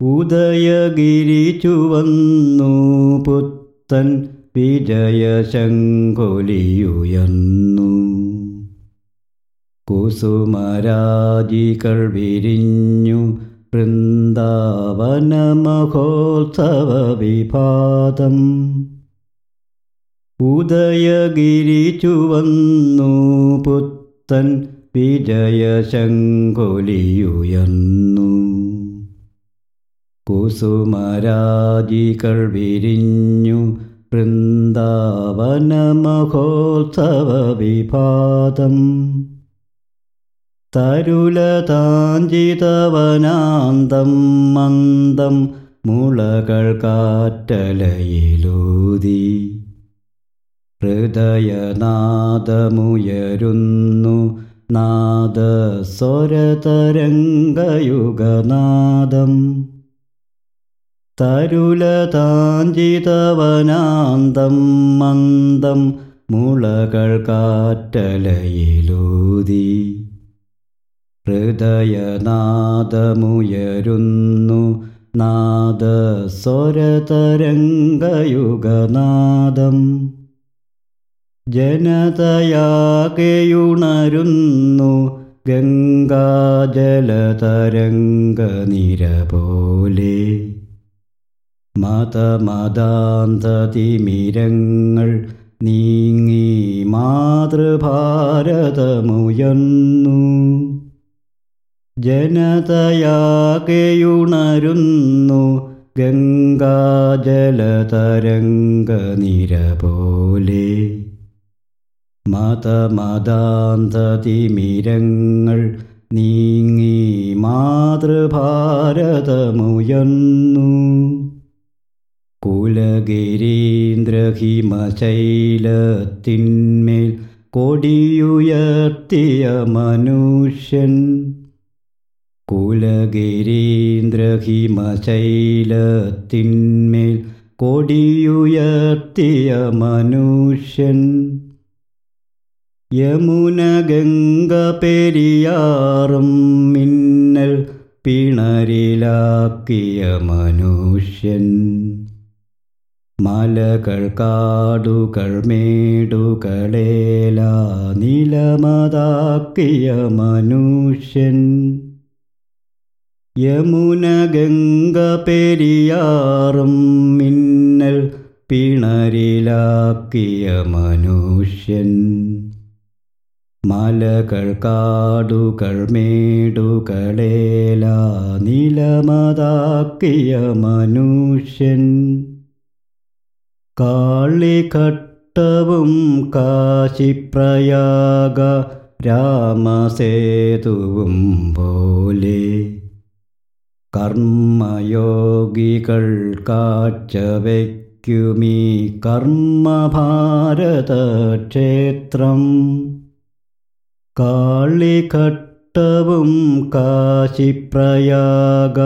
ഉദയഗിരി ചുവന്നു പുത്തൻ വിജയശങ്കൊലിയുയർന്നു കുസുമരാജികൾ വിരിഞ്ഞു വൃന്ദാവന മഹോത്സവ വിഭാതം ഉദയഗിരി ചുവന്നു പുത്തൻ വിജയശങ്കൊലിയുയർന്നു കുസുമരാജികൾ വിരിഞ്ഞു വൃന്ദാവന മഹോത്സവ വിഭാതം തരുലതാഞ്ചിതവനാന്തം മന്ദം മുളകൾ കാറ്റലയിലൂതി. ഹൃദയനാദമുയരുന്നു നാദസ്വരതരംഗയുഗനാദം. തരുലതാഞ്ചിതവനാന്തം മന്ദം മുളകൾ കാറ്റലയിലൂതി. ഹൃദയനാദമുയരുന്നു നാദസ്വരതരംഗയുഗനാദം. ജനതയാകെയുണരുന്നു ഗംഗാജലതരംഗനിര പോലെ മതമതാന്തതിമിരങ്ങൾ നീങ്ങി മാതൃഭാരതമുയന്നു ജനതയാകെയുണരുന്നു ഗംഗാജലതരംഗനിര പോലെ മതമതാന്തതിമിരങ്ങൾ നീങ്ങി മാതൃഭാരതമുയർന്നു. കുലഗിരീന്ദ്രഹിമശൈലത്തിന്മേൽ കൊടിയുയർത്തിയ മനുഷ്യൻ. കുലഗിരീന്ദ്രഹിമശൈലത്തിന്മേൽ കൊടിയുയർത്തിയ മനുഷ്യൻ. യമുന ഗംഗ പെരിയാറും മിന്നൽ പിണരിലാക്കിയ മനുഷ്യൻ. മലകൾ കാടുകൾ മേടുകളേല നിലമതാക്കിയ മനുഷ്യൻ. യമുന ഗംഗ പെരിയാറും മിന്നൽ പിണരിലാക്കിയ മനുഷ്യൻ. മലകൾ കാടുകൾ മേടുകളേല നിലമതാക്കിയ മനുഷ്യൻ. കാളിഘട്ടവും കാശിപ്രയാഗ രാമസേതുവും പോലെ. കർമ്മയോഗികൾ കാഴ്ചവയ്ക്കുമീ കർമ്മഭാരത ക്ഷേത്രം കാളിഘട്ടവും കാശിപ്രയാഗ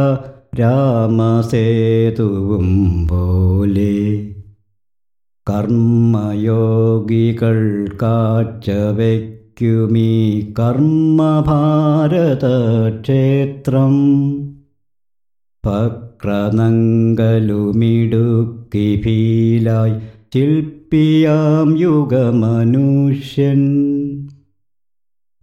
രാമസേതുവും പോലെ. കർമ്മയോഗികൾ കാഴ്ചവയ്ക്കുമീ കർമ്മഭാരത ക്ഷേത്രം പക്രനങ്കലുമിടുക്കി ഭീലായി ശില്പിയാം യുഗമനുഷ്യൻ.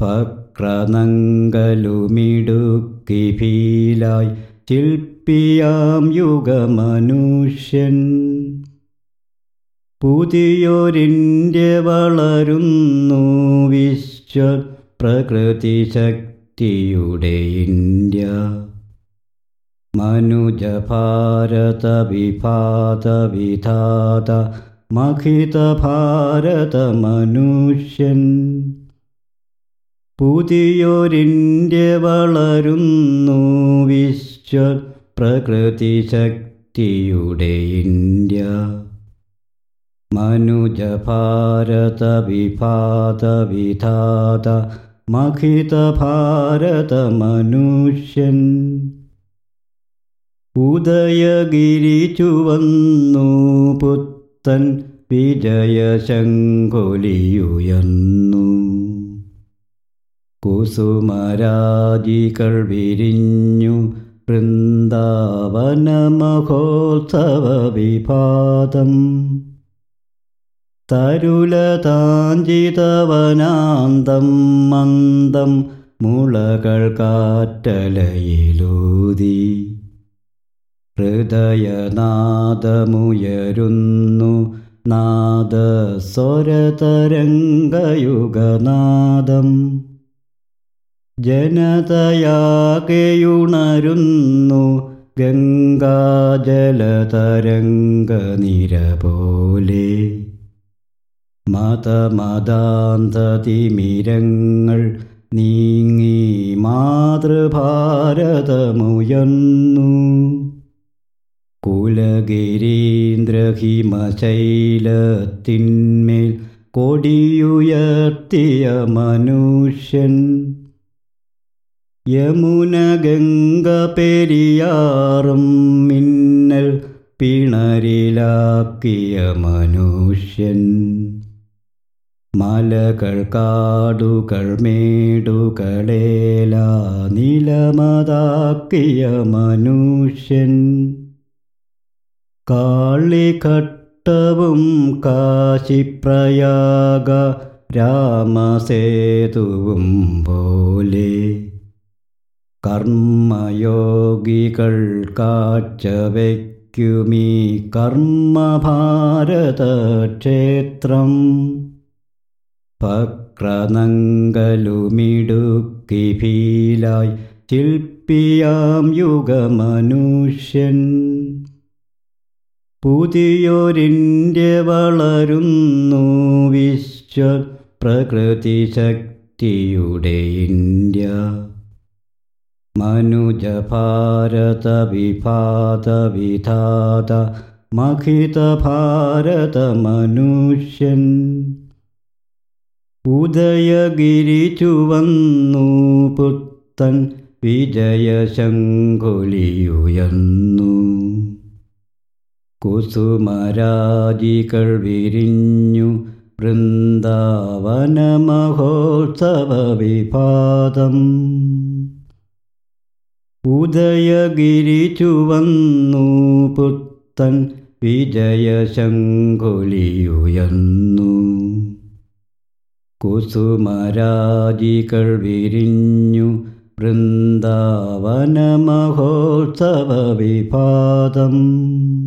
പക്രനങ്കലുമിടുക്കി ഭീലായി ശില്പിയാം യുഗമനുഷ്യൻ. പുതിയൊരിന്ത്യ വളരുന്നു വിശ്വ പ്രകൃതി ശക്തിയുടെ ഇന്ത്യ. മനുജ ഭാരത വിഭാത വിധാത മഹിത ഭാരത മനുഷ്യൻ. പുതിയൊരിന്ത്യ വളരുന്നു വിശ്വ പ്രകൃതി ശക്തിയുടെ ഇന്ത്യ. മനുജ ഭാരത വിഭാത വിധാത മഹിത ഭാരത മനുഷ്യൻ ഉദയഗിരി ചുവന്നു പുത്തൻ വിജയശങ്കൊലിയുയർന്നു കുസുമരാജികൾ വിരിഞ്ഞു വൃന്ദാവനമഹോത്സവവിഭാതം. തരുലതാഞ്ചിതവനാന്തം മന്ദം മുളകൾ കാറ്റലയിലൂതി. ഹൃദയനാദമുയരുന്നു നാദസ്വരതരംഗയുഗനാദം. ജനതയാകെയുണരുന്നു ഗംഗാജലതരംഗനിര പോലെ മതമതാന്തതിമിരങ്ങൾ നീങ്ങി മാതൃഭാരതമുയന്നു കുലഗിരീന്ദ്രഹിമശൈലത്തിന്മേൽ കൊടിയുയർത്തിയ മനുഷ്യൻ. യമുന ഗംഗ പെരിയാറും മിന്നൽ പിണരിലാക്കിയ മനുഷ്യൻ. മലകൾ കാടുകൾ മേടുകളേല നിലമതാക്കിയ മനുഷ്യൻ. കാളിഘട്ടവും കാശിപ്രയാഗ രാമസേതുവും പോലെ. കർമ്മയോഗികൾ കാഴ്ചവയ്ക്കുമീ കർമ്മഭാരതക്ഷേത്രം. ഭക്രനങ്കലുമിടുക്കി ഫീലായി ശില്പിയാം യുഗമനുഷ്യൻ. പുതിയൊരിന്റെ വളരുന്നു വിശ്വ പ്രകൃതി ശക്തിയുടെ ഇന്ത്യ. മനുജ ഭാരത വിഭാത വിധാത മഹിത ഭാരത മനുഷ്യൻ ഉദയഗിരി ചുവന്നു പുത്തൻ വിജയശങ്കുലിയുയർന്നു കുസുമരാജികൾ വിരിഞ്ഞു വൃന്ദാവന മഹോത്സവ വിഭാതം ഉദയഗിരി ചുവന്നു പുത്തൻ വിജയശങ്കുലിയുയർന്നു കുസുമരാജികൾ വിരിഞ്ഞു വൃന്ദാവന മഹോത്സവ വിഭാതം ഉദയഗിരി ചുവന്നു പുത്തൻ വിജയശങ്കുലിയുയർന്നു കുസുമരാജികൾ വിരിഞ്ഞു വൃന്ദാവന മഹോത്സവ വിഭാതം.